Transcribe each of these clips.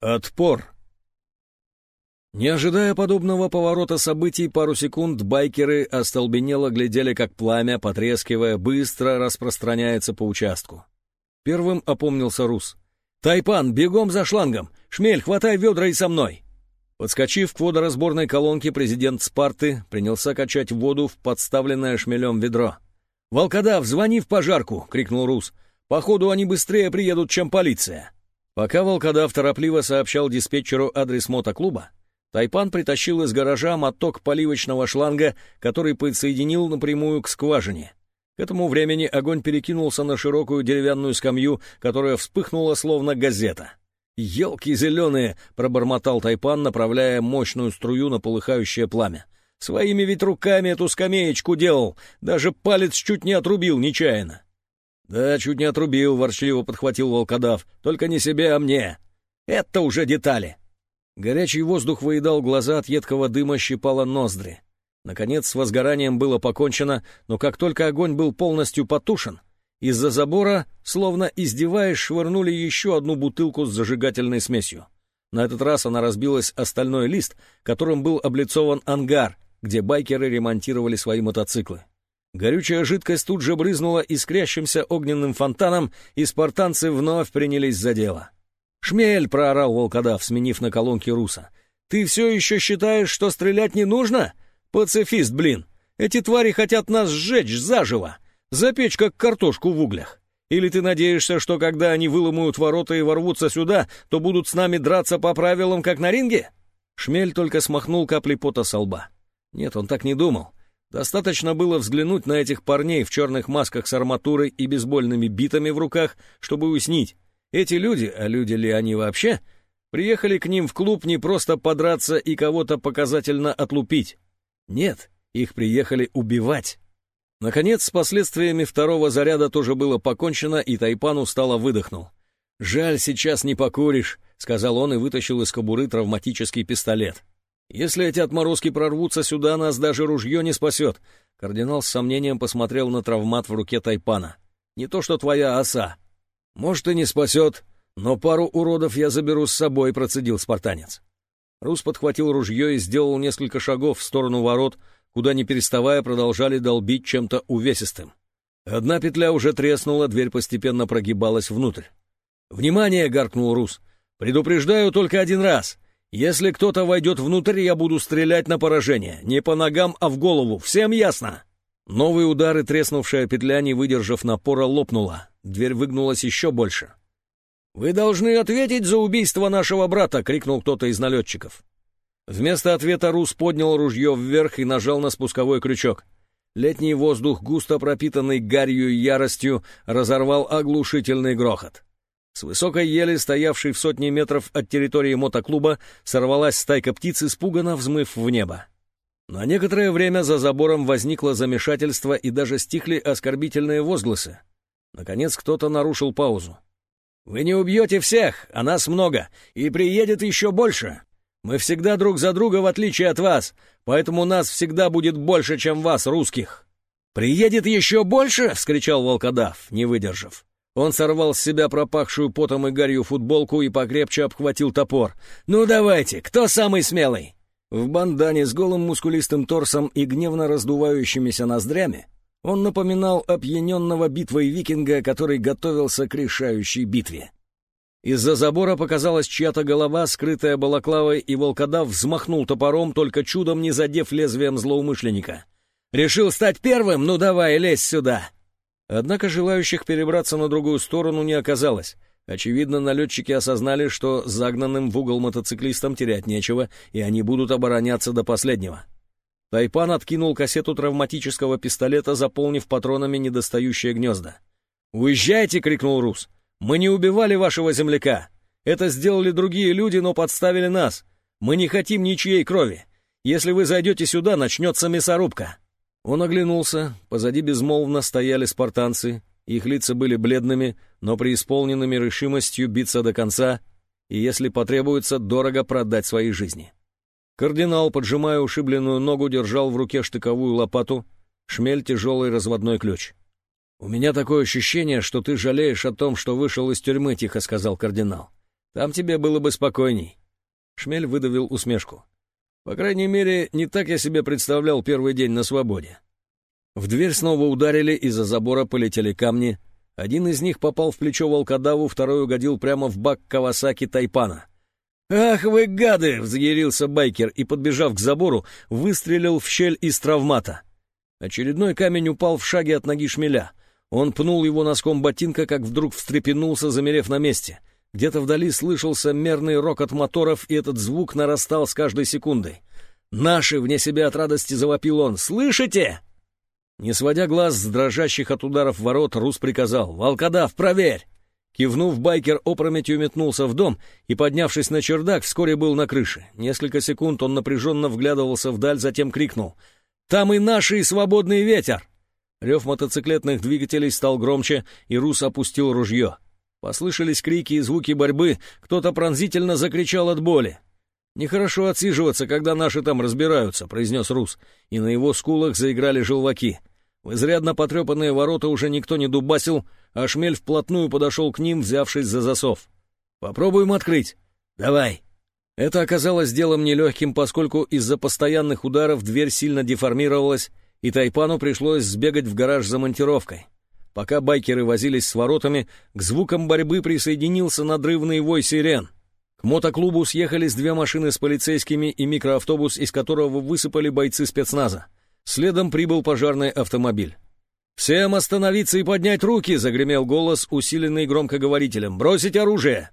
Отпор. Не ожидая подобного поворота событий, пару секунд байкеры остолбенело глядели, как пламя, потрескивая, быстро распространяется по участку. Первым опомнился Рус. «Тайпан, бегом за шлангом! Шмель, хватай ведра и со мной!» Подскочив к водоразборной колонке, президент Спарты принялся качать воду в подставленное шмелем ведро. «Волкодав, звони в пожарку!» — крикнул Рус. «Походу, они быстрее приедут, чем полиция!» Пока волкодав торопливо сообщал диспетчеру адрес мотоклуба, Тайпан притащил из гаража моток поливочного шланга, который подсоединил напрямую к скважине. К этому времени огонь перекинулся на широкую деревянную скамью, которая вспыхнула словно газета. «Елки зеленые!» — пробормотал Тайпан, направляя мощную струю на полыхающее пламя. «Своими ведь руками эту скамеечку делал, даже палец чуть не отрубил нечаянно». «Да, чуть не отрубил», — ворчливо подхватил волкодав. «Только не себе, а мне. Это уже детали». Горячий воздух выедал глаза, от едкого дыма щипало ноздри. Наконец, с возгоранием было покончено, но как только огонь был полностью потушен, из-за забора, словно издеваясь, швырнули еще одну бутылку с зажигательной смесью. На этот раз она разбилась о стальной лист, которым был облицован ангар, где байкеры ремонтировали свои мотоциклы. Горючая жидкость тут же брызнула искрящимся огненным фонтаном, и спартанцы вновь принялись за дело. «Шмель!» — проорал волкодав, сменив на колонке руса. «Ты все еще считаешь, что стрелять не нужно? Пацифист, блин! Эти твари хотят нас сжечь заживо, запечь как картошку в углях. Или ты надеешься, что когда они выломают ворота и ворвутся сюда, то будут с нами драться по правилам, как на ринге?» Шмель только смахнул капли пота со лба. Нет, он так не думал. Достаточно было взглянуть на этих парней в черных масках с арматурой и бейсбольными битами в руках, чтобы уяснить. Эти люди, а люди ли они вообще, приехали к ним в клуб не просто подраться и кого-то показательно отлупить. Нет, их приехали убивать. Наконец, с последствиями второго заряда тоже было покончено, и Тайпан устало выдохнул. «Жаль, сейчас не покуришь», — сказал он и вытащил из кобуры травматический пистолет. Если эти отморозки прорвутся сюда, нас даже ружье не спасет. Кардинал с сомнением посмотрел на травмат в руке Тайпана. Не то что твоя оса. Может, и не спасет, но пару уродов я заберу с собой, процедил спартанец. Рус подхватил ружье и сделал несколько шагов в сторону ворот, куда не переставая продолжали долбить чем-то увесистым. Одна петля уже треснула, дверь постепенно прогибалась внутрь. «Внимание!» — гаркнул Рус. «Предупреждаю только один раз. Если кто-то войдет внутрь, я буду стрелять на поражение. Не по ногам, а в голову. Всем ясно?» Новые удары, треснувшая петля, не выдержав напора, лопнула. Дверь выгнулась еще больше. «Вы должны ответить за убийство нашего брата!» — крикнул кто-то из налетчиков. Вместо ответа Рус поднял ружье вверх и нажал на спусковой крючок. Летний воздух, густо пропитанный гарью и яростью, разорвал оглушительный грохот. С высокой ели, стоявшей в сотни метров от территории мотоклуба, сорвалась стайка птиц, испуганно взмыв в небо. На некоторое время за забором возникло замешательство и даже стихли оскорбительные возгласы. Наконец кто-то нарушил паузу. «Вы не убьете всех, а нас много, и приедет еще больше. Мы всегда друг за друга, в отличие от вас, поэтому нас всегда будет больше, чем вас, русских». «Приедет еще больше?» — вскричал волкодав, не выдержав. Он сорвал с себя пропахшую потом и гарью футболку и покрепче обхватил топор. «Ну давайте, кто самый смелый?» В бандане с голым мускулистым торсом и гневно раздувающимися ноздрями он напоминал опьяненного битвой викинга, который готовился к решающей битве. Из-за забора показалась чья-то голова, скрытая балаклавой, и волкодав взмахнул топором, только чудом не задев лезвием злоумышленника. «Решил стать первым? Ну давай, лезь сюда!» Однако желающих перебраться на другую сторону не оказалось. Очевидно, налетчики осознали, что загнанным в угол мотоциклистам терять нечего, и они будут обороняться до последнего. Тайпан откинул кассету травматического пистолета, заполнив патронами недостающие гнезда. «Уезжайте!» — крикнул Рус. «Мы не убивали вашего земляка. Это сделали другие люди, но подставили нас. Мы не хотим ничьей крови. Если вы зайдете сюда, начнется мясорубка». Он оглянулся, позади безмолвно стояли спартанцы, их лица были бледными, но преисполненными решимостью биться до конца и, если потребуется, дорого продать свои жизни. Кардинал, поджимая ушибленную ногу, держал в руке штыковую лопату, шмель тяжелый разводной ключ. «У меня такое ощущение, что ты жалеешь о том, что вышел из тюрьмы», — тихо сказал кардинал. Там тебе было бы спокойней». Шмель выдавил усмешку. «По крайней мере, не так я себе представлял первый день на свободе». В дверь снова ударили, из-за забора полетели камни. Один из них попал в плечо волкодаву, второй угодил прямо в бак Кавасаки Тайпана. «Ах вы гады!» — взъярился байкер и, подбежав к забору, выстрелил в щель из травмата. Очередной камень упал в шаге от ноги шмеля. Он пнул его носком ботинка, как вдруг встрепенулся, замерев на месте. Где-то вдали слышался мерный рокот моторов, и этот звук нарастал с каждой секундой. «Наши!» — вне себя от радости завопил он. «Слышите?» Не сводя глаз с дрожащих от ударов ворот, Рус приказал «Волкодав, проверь!» Кивнув, байкер опрометью метнулся в дом и, поднявшись на чердак, вскоре был на крыше. Несколько секунд он напряженно вглядывался вдаль, затем крикнул «Там и наши, и свободный ветер!» Рев мотоциклетных двигателей стал громче, и Рус опустил ружье. Послышались крики и звуки борьбы, кто-то пронзительно закричал от боли. «Нехорошо отсиживаться, когда наши там разбираются», — произнес Рус, и на его скулах заиграли желваки. В изрядно потрепанные ворота уже никто не дубасил, а шмель вплотную подошел к ним, взявшись за засов. «Попробуем открыть». «Давай». Это оказалось делом нелегким, поскольку из-за постоянных ударов дверь сильно деформировалась, и Тайпану пришлось сбегать в гараж за монтировкой. Пока байкеры возились с воротами, к звукам борьбы присоединился надрывный вой сирен. К мотоклубу съехались две машины с полицейскими и микроавтобус, из которого высыпали бойцы спецназа. Следом прибыл пожарный автомобиль. «Всем остановиться и поднять руки!» — загремел голос, усиленный громкоговорителем. «Бросить оружие!»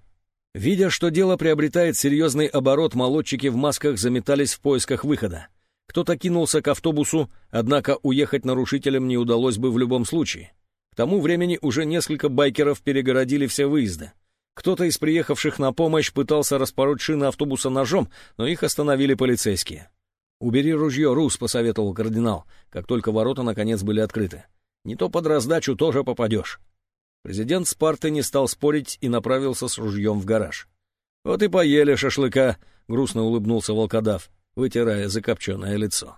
Видя, что дело приобретает серьезный оборот, молодчики в масках заметались в поисках выхода. Кто-то кинулся к автобусу, однако уехать нарушителям не удалось бы в любом случае. К тому времени уже несколько байкеров перегородили все выезды. Кто-то из приехавших на помощь пытался распороть шины автобуса ножом, но их остановили полицейские. «Убери ружье, Рус», — посоветовал кардинал, как только ворота наконец были открыты. «Не то под раздачу тоже попадешь». Президент Спарты не стал спорить и направился с ружьем в гараж. «Вот и поели шашлыка», — грустно улыбнулся волкодав, вытирая закопченное лицо.